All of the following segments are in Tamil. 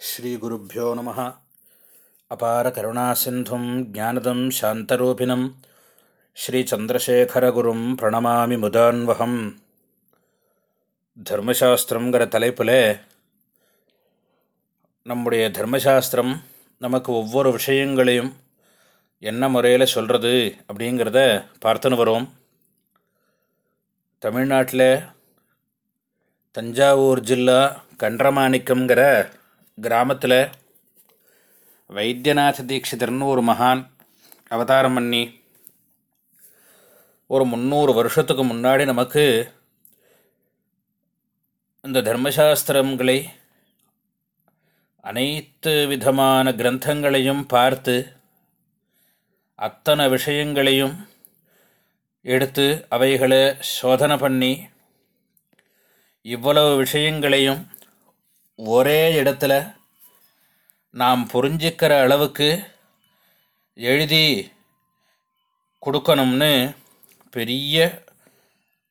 ஸ்ரீகுருப்போ நம. அபார கருணாசிந்தும் ஜானதம் சாந்தரூபிணம். ஸ்ரீச்சந்திரசேகரகுரும் பிரணமாமி முதான்வகம். தர்மசாஸ்திரங்கிற தலைப்பில் நம்முடைய தர்மசாஸ்திரம் நமக்கு ஒவ்வொரு விஷயங்களையும் என்ன முறையில் சொல்கிறது அப்படிங்கிறத பார்த்துன்னு வரோம். தமிழ்நாட்டில் தஞ்சாவூர் ஜில்லா கன்றமாணிக்கம்ங்கிற கிராமத்தில் வைத்தியநாத தீட்சிதர்னு ஒரு மகான் அவதாரம் பண்ணி ஒரு முந்நூறு வருஷத்துக்கு முன்னாடி நமக்கு இந்த தர்மசாஸ்திரங்களை அனைத்து விதமான கிரந்தங்களையும் பார்த்து அத்தனை விஷயங்களையும் எடுத்து அவைகளை சோதனை பண்ணி இவ்வளவு விஷயங்களையும் ஒரே இடத்துல நாம் புரிஞ்சிக்கிற அளவுக்கு எழுதி கொடுக்கணும்னு பெரிய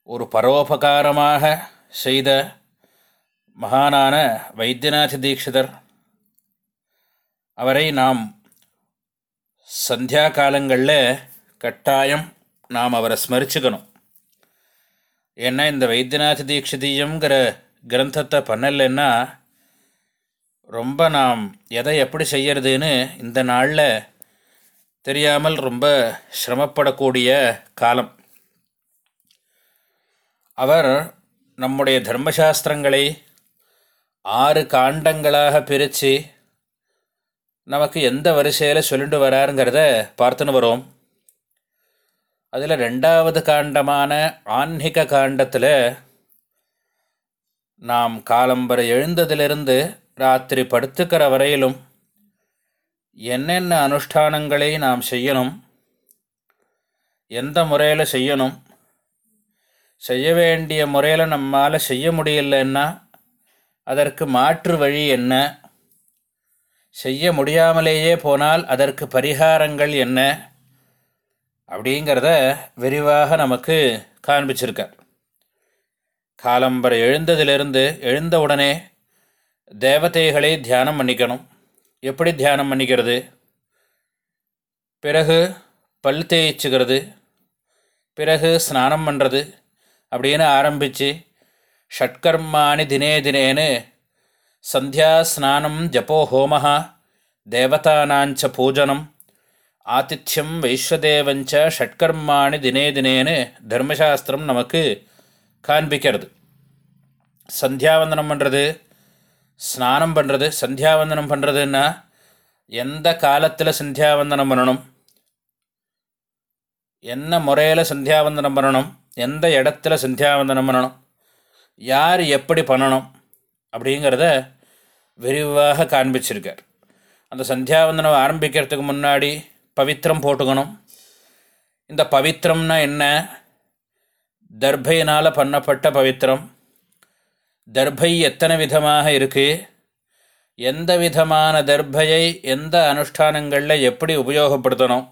ஒரு பரோபகாரமாக செய்த மகானான வைத்தியநாத தீட்சிதர் அவரை நாம் சந்தியா காலங்களில் கட்டாயம் நாம் அவரை ஸ்மரிச்சுக்கணும். ஏன்னா இந்த வைத்தியநாத தீட்சிதீயங்கிற கிரந்தத்தை பண்ணலைன்னா ரொம்ப நாம் எதை எப்படி செய்யறதுன்னு இந்த நாளில் தெரியாமல் ரொம்ப சிரமப்படக்கூடிய காலம். அவர் நம்முடைய தர்மசாஸ்திரங்களை ஆறு காண்டங்களாக பிரித்து நமக்கு எந்த வரிசையில் சொல்லிட்டு வராருங்கிறத பார்த்துன்னு வரோம். அதில் ரெண்டாவது காண்டமான ஆன்மீக காண்டத்தில் நாம் காலம்பரை எழுந்ததிலிருந்து ராத்திரி படுத்துக்கிற வரையிலும் என்னென்ன அனுஷ்டானங்களை நாம் செய்யணும் எந்த முறையில் செய்யணும் செய்ய வேண்டிய முறையில் நம்மால் செய்ய முடியலன்னா அதற்கு மாற்று வழி என்ன செய்ய முடியாமலேயே போனால் அதற்கு பரிகாரங்கள் என்ன அப்படிங்கிறத விரிவாக நமக்கு காண்பிச்சிருக்கார். காலம்பரை எழுந்ததிலிருந்து எழுந்த உடனே தேவதைகளை தியானம் பண்ணிக்கணும் எப்படி தியானம் பண்ணிக்கிறது பிறகு பல் தேய்ச்சிக்கிறது பிறகு ஸ்நானம் பண்ணுறது அப்படின்னு ஆரம்பித்து ஷட்கர்மானி தினே தினேன்னு சந்தியா ஸ்நானம் ஜப்போ ஹோமஹா தேவதானாஞ்ச பூஜனம் ஆதித்யம் வைஸ்வதேவஞ்ச ஷட்கர்மானி தினே தினேன்னு தர்மசாஸ்திரம் நமக்கு காண்பிக்கிறது. சந்தியாவந்தனம் பண்ணுறது ஸ்நானம் பண்ணுறது சந்தியாவந்தனம் பண்ணுறதுன்னா எந்த காலத்தில் சந்தியாவந்தனம் பண்ணணும்? என்ன முறையில் சந்தியாவந்தனம் பண்ணணும்? எந்த இடத்துல சந்தியாவந்தனம் பண்ணணும்? யார் எப்படி பண்ணணும்? அப்படிங்கிறத விரிவாக காண்பிச்சிருக்கார். அந்த சந்தியாவந்தனம் ஆரம்பிக்கிறதுக்கு முன்னாடி பவித்திரம் போட்டுக்கணும். இந்த பவித்திரம்னா என்ன? தர்பையினால் பண்ணப்பட்ட பவித்திரம். தர்பை எத்தனை விதமாக இருக்குது எந்த விதமான தர்பையை எந்த அனுஷ்டானங்களில் எப்படி உபயோகப்படுத்தணும்?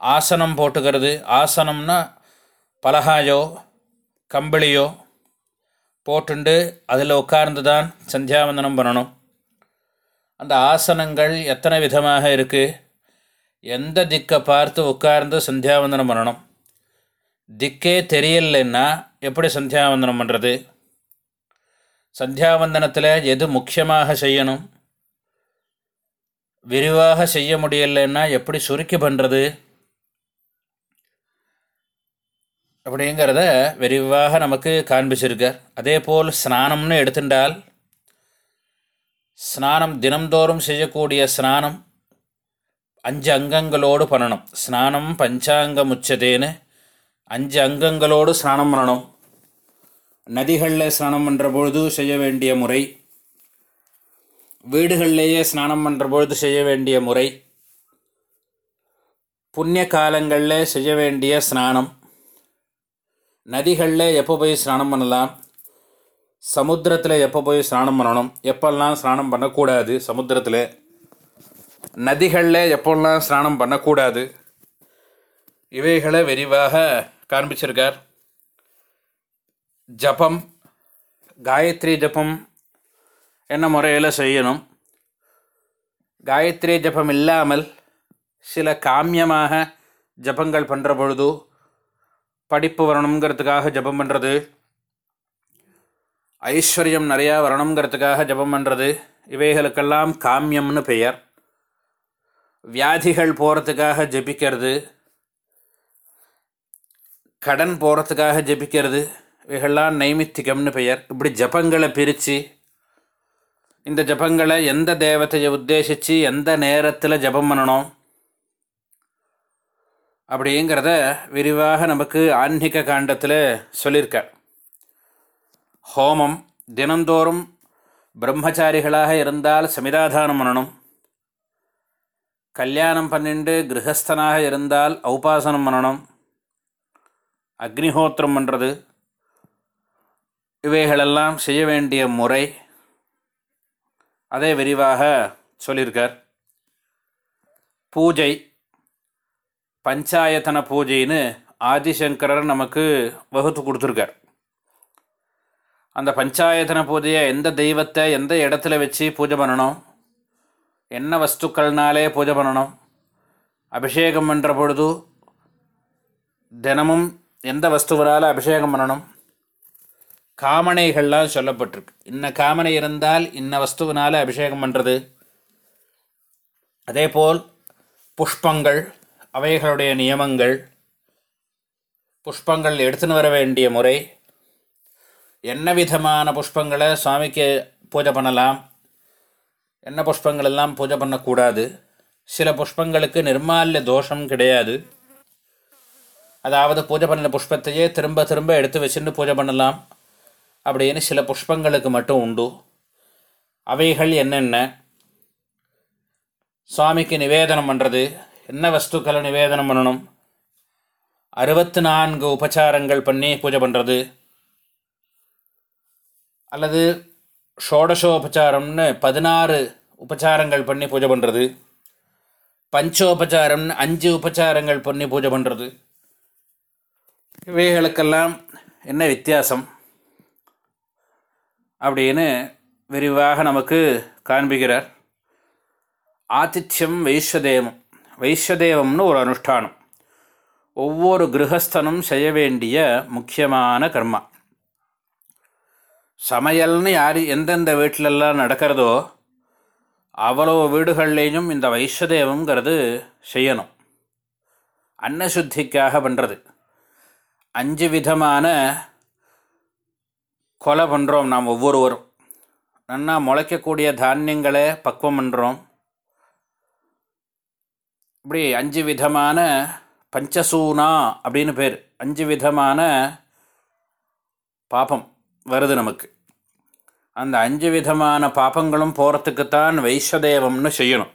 ஆசனம் போட்டுக்கிறது. ஆசனம்னா பலகாயோ கம்பளியோ போட்டுண்டு அதில் உட்கார்ந்து தான் சந்தியாவந்தனம் பண்ணணும். அந்த ஆசனங்கள் எத்தனை விதமாக இருக்குது எந்த திக்கை பார்த்து உட்கார்ந்து சந்தியாவந்தனம் பண்ணணும்? திக்கே தெரியலைன்னா எப்படி சந்தியாவந்தனம் பண்ணுறது சந்தியாவந்தனத்தில் எது முக்கியமாக செய்யணும்? விரிவாக செய்ய முடியலைன்னா எப்படி சுருக்கி பண்ணுறது அப்படிங்கிறத விரிவாக நமக்கு காண்பிச்சிருக்கார். அதே போல் ஸ்நானம்னு எடுத்துட்டால் ஸ்நானம் தினந்தோறும் செய்யக்கூடிய ஸ்நானம் அஞ்சு அங்கங்களோடு பண்ணணும். ஸ்நானம் பஞ்சாங்கம் உச்சதேன்னு அஞ்சு அங்கங்களோடு ஸ்நானம் பண்ணணும். நதிகளில் ஸ்நானம் பண்ணுற பொழுது செய்ய வேண்டிய முறை. வீடுகளிலேயே ஸ்நானம் பண்ணுற பொழுது செய்ய வேண்டிய முறை. புண்ணிய காலங்களில் செய்ய வேண்டிய ஸ்நானம். நதிகளில் எப்போ போய் ஸ்நானம் பண்ணலாம்? சமுத்திரத்தில் எப்போ போய் ஸ்நானம் பண்ணணும்? எப்போல்லாம் ஸ்நானம் பண்ணக்கூடாது சமுத்திரத்தில்? நதிகளில் எப்போல்லாம் ஸ்நானம் பண்ணக்கூடாது? இவைகளை விரிவாக காண்பிச்சிருக்கார். ஜபம் காயத்ரி ஜபம் என்ன முறையில் செய்யணும்? காயத்ரி ஜபம் இல்லாமல் சில காமியமாக ஜபங்கள் பண்ணுற பொழுது படிப்பு வரணுங்கிறதுக்காக ஜபம் பண்ணுறது ஐஸ்வர்யம் நிறையா வரணுங்கிறதுக்காக ஜபம் பண்ணுறது இவைகளுக்கெல்லாம் காமியம்னு பெயர். வியாதிகள் போகிறதுக்காக ஜபிக்கிறது கடன் போகிறதுக்காக ஜபிக்கிறது இவைகள்லாம் நைமித்திகம்னு பெயர். இப்படி ஜபங்களை பிரித்து இந்த ஜபங்களை எந்த தேவத்தையை உத்தேசித்து எந்த நேரத்தில் ஜபம் பண்ணணும் அப்படிங்கிறத விரிவாக நமக்கு ஆன்மீக காண்டத்தில் சொல்லியிருக்க ஹோமம் தினந்தோறும் பிரம்மச்சாரிகளாக இருந்தால் சமிதாதானம் பண்ணணும். கல்யாணம் பண்ணிண்டு கிரகஸ்தனாக இருந்தால் ஔபாசனம் பண்ணணும். அக்னிஹோத்திரம் பண்ணுறது இவைகளெல்லாம் செய்ய வேண்டிய முறை அதே விரிவாக சொல்லியிருக்கார். பூஜை பஞ்சாயத்தன பூஜைன்னு ஆதிசங்கரர் நமக்கு வகுத்து கொடுத்துருக்கார். அந்த பஞ்சாயத்தன பூஜையை எந்த தெய்வத்தை எந்த இடத்துல வச்சு பூஜை பண்ணணும் என்ன வஸ்துக்கள்னாலே பூஜை பண்ணணும் அபிஷேகம் பண்ணுற பொழுது தினமும் எந்த வஸ்துவனால் அபிஷேகம் பண்ணணும் காமனைகள்லாம் சொல்லப்பட்டிருக்கு. இன்ன காமனை இருந்தால் இன்ன வஸ்துவினால் அபிஷேகம் பண்ணுறது அதே போல் புஷ்பங்கள் அவைகளுடைய நியமங்கள் புஷ்பங்கள் எடுத்துன்னு வர வேண்டிய முறை. என்ன விதமான புஷ்பங்களை சுவாமிக்கு பூஜை பண்ணலாம்? என்ன புஷ்பங்கள் எல்லாம் பூஜை பண்ணக்கூடாது? சில புஷ்பங்களுக்கு நிர்மால்ய தோஷம் கிடையாது. அதாவது பூஜை பண்ணின புஷ்பத்தையே திரும்ப திரும்ப எடுத்து வச்சுட்டு பூஜை பண்ணலாம். அப்படின்னு சில புஷ்பங்களுக்கு மட்டும் உண்டு. அவைகள் என்னென்ன? சுவாமிக்கு நிவேதனம் பண்ணுறது என்ன வஸ்துக்களை நிவேதனம் பண்ணணும்? அறுபத்தி நான்கு உபச்சாரங்கள் பண்ணி பூஜை பண்ணுறது அல்லது ஷோடசோபச்சாரம்னு பதினாறு உபச்சாரங்கள் பண்ணி பூஜை பண்ணுறது பஞ்சோபச்சாரம்னு அஞ்சு உபச்சாரங்கள் பண்ணி பூஜை பண்ணுறது இவைகளுக்கெல்லாம் என்ன வித்தியாசம்? அப்படின்னு விரிவாக நமக்கு காண்பிக்கிறார். ஆதித்யம் வைஸ்வதேவம் வைஸ்வதேவம்னு ஒரு அனுஷ்டானம். ஒவ்வொரு கிரகஸ்தனும் செய்ய வேண்டிய முக்கியமான கர்மா. சமையல்னு யார் எந்தெந்த வீட்டிலெல்லாம் நடக்கிறதோ அவ்வளோ வீடுகள்லேயும் இந்த வைஸ்வதேவங்கிறது செய்யணும். அன்னசுத்திக்காக பண்ணுறது அஞ்சு விதமான கொலை பண்ணுறோம் நாம் ஒவ்வொருவரும். நன்னா முளைக்கக்கூடிய தானியங்களை பக்குவம் பண்ணுறோம் இப்படி அஞ்சு விதமான பஞ்சசூனா அப்படின்னு பேர். அஞ்சு விதமான பாப்பம் வருது நமக்கு. அந்த அஞ்சு விதமான பாப்பங்களும் போகிறதுக்குத்தான் வைஸ்வதேவம்னு செய்யணும்.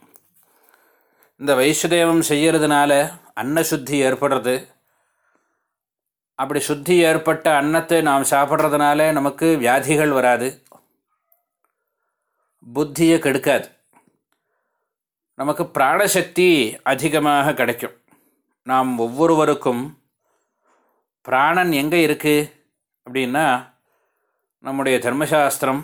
இந்த வைஸ்வதேவம் செய்கிறதுனால அன்னசுத்தி ஏற்படுறது. அப்படி சுத்தி ஏற்பட்ட அன்னத்தை நாம் சாப்பிட்றதுனால நமக்கு வியாதிகள் வராது. புத்தியை கெடுக்காது. நமக்கு பிராணசக்தி அதிகமாக கிடைக்கும். நாம் ஒவ்வொருவருக்கும் பிராணன் எங்கே இருக்குது அப்படின்னா நம்முடைய தர்மசாஸ்திரம்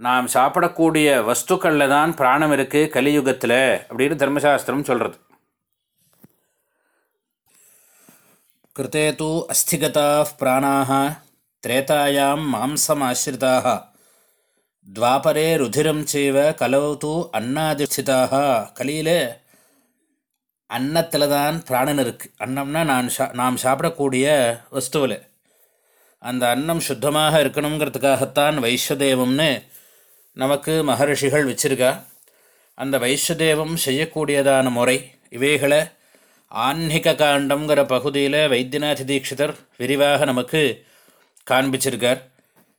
நாம் சாப்பிடக்கூடிய வஸ்துக்களில் தான் பிராணம் இருக்குது கலியுகத்தில் அப்படின்னு தர்மசாஸ்திரம் சொல்கிறது கிருத்தே தூ அஸ்திகதா பிராணாக திரேதாயாம் மாம்சமாசிரிதாக துவாபரே ருதிரம் செய்வ கலவு தூ அன்னாதிஷ்டிதாக கலியிலே அன்னத்தில் தான் பிராணன் இருக்குது அன்னம்னா நான் சா நாம் சாப்பிடக்கூடிய வஸ்துவில் அந்த அன்னம் சுத்தமாக இருக்கணுங்கிறதுக்காகத்தான் வைஸ்வதேவம்னு நமக்கு மகர்ஷிகள் வச்சிருக்கா. அந்த வைஸ்வதேவம் செய்யக்கூடியதான முறை இவைகளை ஆன்மீக காண்டங்கிற பகுதியில் வைத்தியநாத தீட்சிதர் விரிவாக நமக்கு காண்பிச்சிருக்கார்.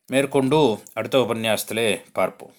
மேற்கொண்டு அடுத்த உபன்யாசத்திலே பார்ப்போம்.